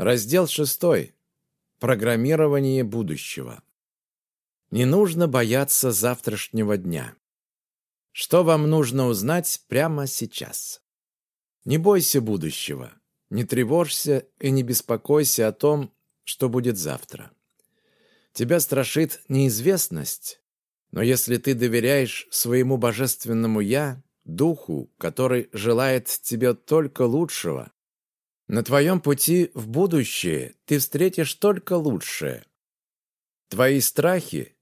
Раздел 6. Программирование будущего. Не нужно бояться завтрашнего дня. Что вам нужно узнать прямо сейчас? Не бойся будущего, не тревожься и не беспокойся о том, что будет завтра. Тебя страшит неизвестность, но если ты доверяешь своему божественному «Я», Духу, который желает тебе только лучшего, на твоем пути в будущее ты встретишь только лучшее. Твои страхи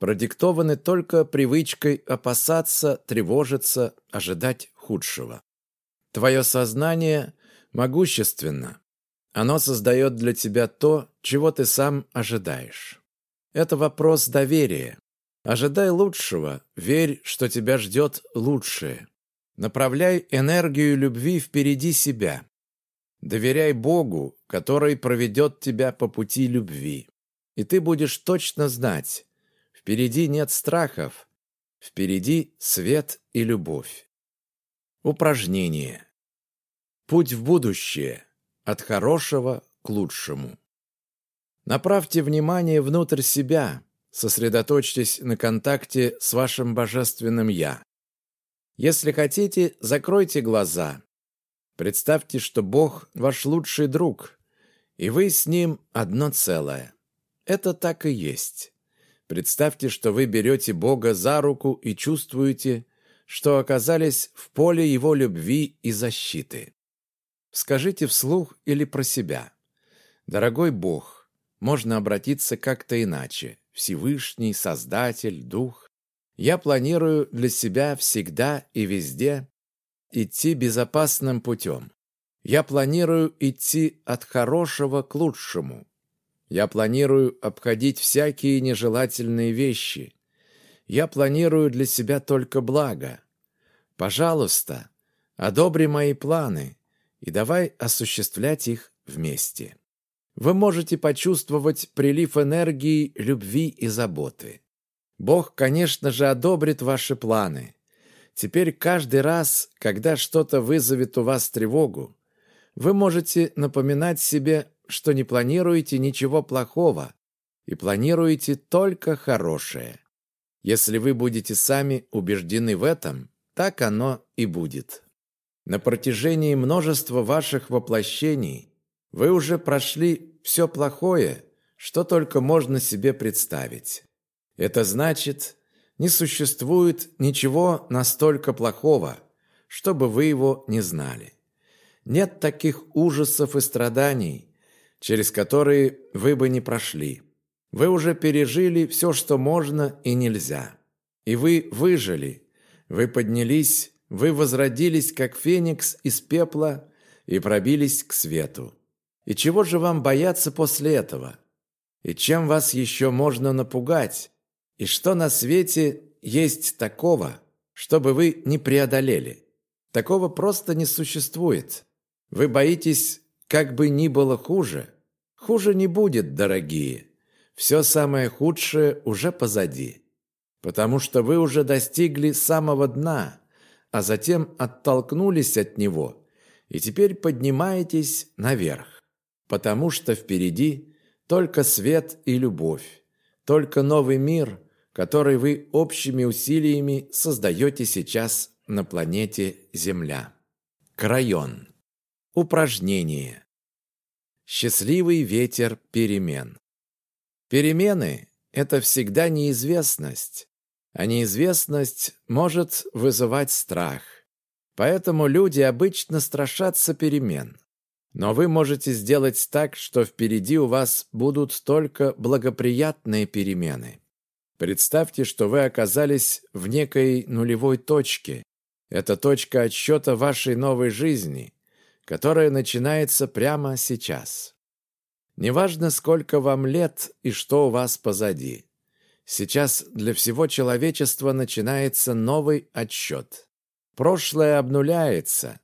продиктованы только привычкой опасаться, тревожиться, ожидать худшего. Твое сознание могущественно. Оно создает для тебя то, чего ты сам ожидаешь. Это вопрос доверия. Ожидай лучшего, верь, что тебя ждет лучшее. Направляй энергию любви впереди себя. Доверяй Богу, который проведет тебя по пути любви. И ты будешь точно знать, впереди нет страхов, впереди свет и любовь. Упражнение. Путь в будущее. От хорошего к лучшему. Направьте внимание внутрь себя, сосредоточьтесь на контакте с вашим божественным «Я». Если хотите, закройте глаза. Представьте, что Бог – ваш лучший друг, и вы с Ним одно целое. Это так и есть. Представьте, что вы берете Бога за руку и чувствуете, что оказались в поле Его любви и защиты. Скажите вслух или про себя. «Дорогой Бог, можно обратиться как-то иначе. Всевышний, Создатель, Дух. Я планирую для себя всегда и везде идти безопасным путем. Я планирую идти от хорошего к лучшему. Я планирую обходить всякие нежелательные вещи. Я планирую для себя только благо. Пожалуйста, одобри мои планы и давай осуществлять их вместе. Вы можете почувствовать прилив энергии, любви и заботы. Бог, конечно же, одобрит ваши планы. Теперь каждый раз, когда что-то вызовет у вас тревогу, вы можете напоминать себе, что не планируете ничего плохого и планируете только хорошее. Если вы будете сами убеждены в этом, так оно и будет. На протяжении множества ваших воплощений вы уже прошли все плохое, что только можно себе представить. Это значит, не существует ничего настолько плохого, чтобы вы его не знали. Нет таких ужасов и страданий, через которые вы бы не прошли. Вы уже пережили все, что можно и нельзя. И вы выжили, вы поднялись вы возродились, как феникс из пепла, и пробились к свету. И чего же вам бояться после этого? И чем вас еще можно напугать? И что на свете есть такого, чтобы вы не преодолели? Такого просто не существует. Вы боитесь, как бы ни было хуже. Хуже не будет, дорогие. Все самое худшее уже позади. Потому что вы уже достигли самого дна – а затем оттолкнулись от него и теперь поднимаетесь наверх, потому что впереди только свет и любовь, только новый мир, который вы общими усилиями создаете сейчас на планете Земля. Крайон. Упражнение. Счастливый ветер перемен. Перемены – это всегда неизвестность, а неизвестность может вызывать страх. Поэтому люди обычно страшатся перемен. Но вы можете сделать так, что впереди у вас будут только благоприятные перемены. Представьте, что вы оказались в некой нулевой точке. Это точка отсчета вашей новой жизни, которая начинается прямо сейчас. Неважно, сколько вам лет и что у вас позади. Сейчас для всего человечества начинается новый отсчет. Прошлое обнуляется,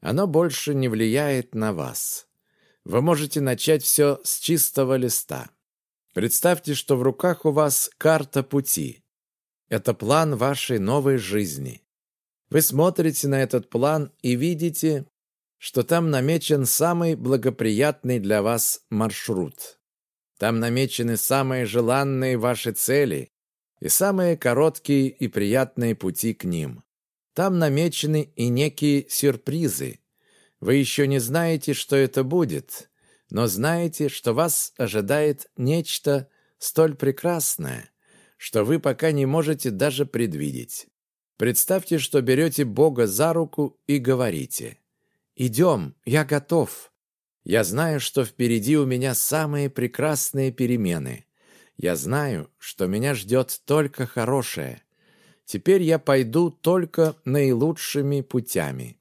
оно больше не влияет на вас. Вы можете начать все с чистого листа. Представьте, что в руках у вас карта пути. Это план вашей новой жизни. Вы смотрите на этот план и видите, что там намечен самый благоприятный для вас маршрут. Там намечены самые желанные ваши цели и самые короткие и приятные пути к ним. Там намечены и некие сюрпризы. Вы еще не знаете, что это будет, но знаете, что вас ожидает нечто столь прекрасное, что вы пока не можете даже предвидеть. Представьте, что берете Бога за руку и говорите «Идем, я готов. Я знаю, что впереди у меня самые прекрасные перемены. Я знаю, что меня ждет только хорошее. Теперь я пойду только наилучшими путями.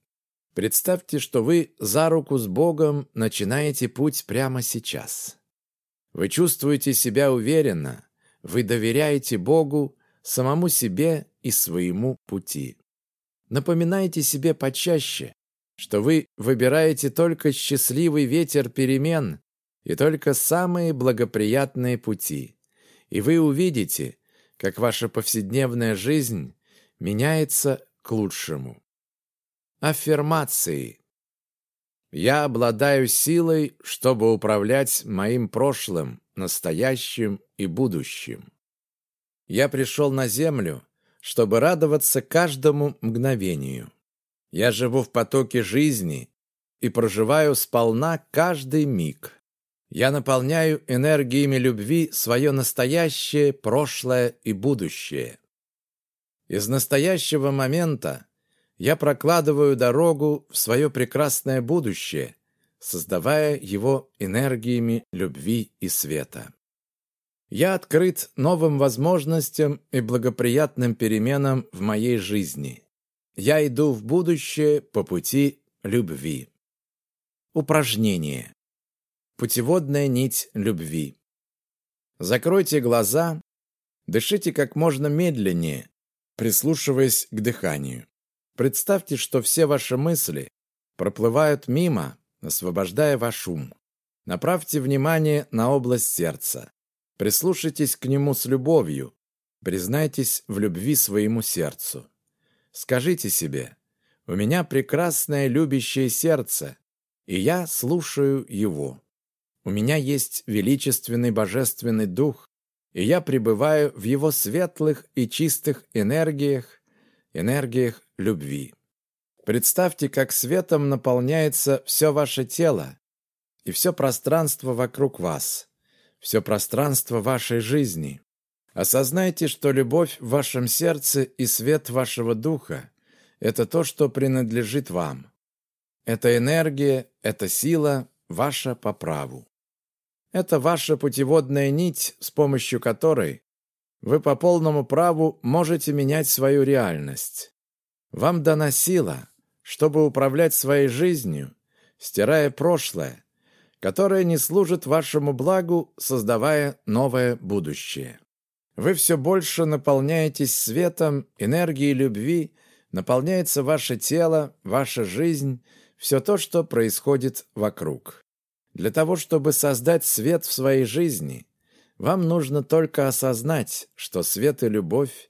Представьте, что вы за руку с Богом начинаете путь прямо сейчас. Вы чувствуете себя уверенно, вы доверяете Богу, самому себе и своему пути. Напоминайте себе почаще, что вы выбираете только счастливый ветер перемен и только самые благоприятные пути и вы увидите, как ваша повседневная жизнь меняется к лучшему. Аффирмации. Я обладаю силой, чтобы управлять моим прошлым, настоящим и будущим. Я пришел на землю, чтобы радоваться каждому мгновению. Я живу в потоке жизни и проживаю сполна каждый миг. Я наполняю энергиями любви свое настоящее, прошлое и будущее. Из настоящего момента я прокладываю дорогу в свое прекрасное будущее, создавая его энергиями любви и света. Я открыт новым возможностям и благоприятным переменам в моей жизни. Я иду в будущее по пути любви. Упражнение. Путеводная нить любви. Закройте глаза, дышите как можно медленнее, прислушиваясь к дыханию. Представьте, что все ваши мысли проплывают мимо, освобождая ваш ум. Направьте внимание на область сердца. Прислушайтесь к нему с любовью. Признайтесь в любви своему сердцу. Скажите себе, у меня прекрасное любящее сердце, и я слушаю его. У меня есть величественный божественный дух, и я пребываю в его светлых и чистых энергиях, энергиях любви. Представьте, как светом наполняется все ваше тело и все пространство вокруг вас, все пространство вашей жизни. Осознайте, что любовь в вашем сердце и свет вашего духа – это то, что принадлежит вам. Это энергия, это сила ваша по праву. Это ваша путеводная нить, с помощью которой вы по полному праву можете менять свою реальность. Вам дана сила, чтобы управлять своей жизнью, стирая прошлое, которое не служит вашему благу, создавая новое будущее. Вы все больше наполняетесь светом, энергией любви, наполняется ваше тело, ваша жизнь, все то, что происходит вокруг. Для того, чтобы создать свет в своей жизни, вам нужно только осознать, что свет и любовь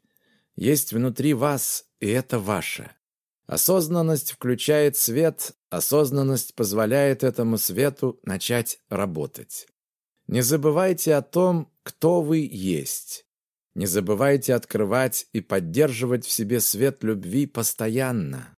есть внутри вас, и это ваше. Осознанность включает свет, осознанность позволяет этому свету начать работать. Не забывайте о том, кто вы есть. Не забывайте открывать и поддерживать в себе свет любви постоянно.